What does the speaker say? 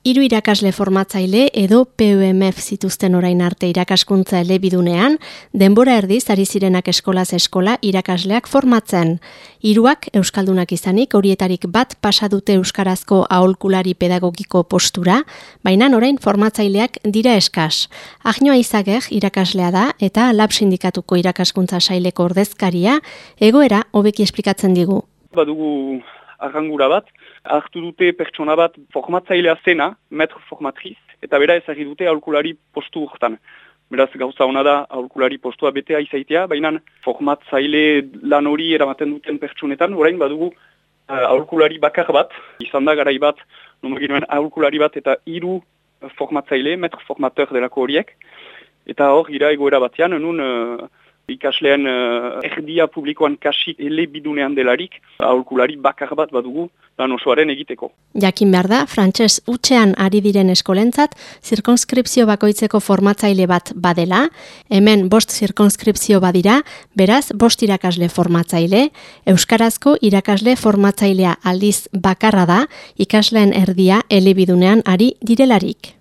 Hiru irakasle formatzaile edo PUMF zituzten orain arte irakaskuntza elebidunean, denbora erdiz ari zirenak eskolaz eskola irakasleak formatzen. Hiruak euskaldunak izanik horietarik bat pasa dute euskarazko aholkulari pedagogiko postura, baina orain formatzaileak dira eskas. Agnoa izager irakaslea da eta lab sindikatuko irakaskuntza saileko ordezkaria egoera hobeki esplikatzen digu. Badugu arrangura bat, hartu dute pertsona bat formatzailea zena, metro formatriz, eta bera ezagri dute aurkulari postu urtan. Beraz gauza hona da aurkulari postua betea izaitea, baina formatzaile lan hori eramaten duten pertsonetan, orain badugu uh, aurkulari bakar bat, izan da garai bat, nomaginoen aurkulari bat eta hiru formatzaile, metro formateur delako horiek, eta hor gira egoera batean, nun uh, ikaslean uh, erdia publikoan kasik ele bidunean delarik, aholkulari bakar bat badugu lan osoaren egiteko. Jakin behar da, frantses utxean ari diren eskolentzat, zirkonskripzio bakoitzeko formatzaile bat badela, hemen bost zirkonskripzio badira, beraz, bost irakasle formatzaile, Euskarazko irakasle formatzailea aldiz bakarra da, ikasleen erdia elebidunean ari direlarik.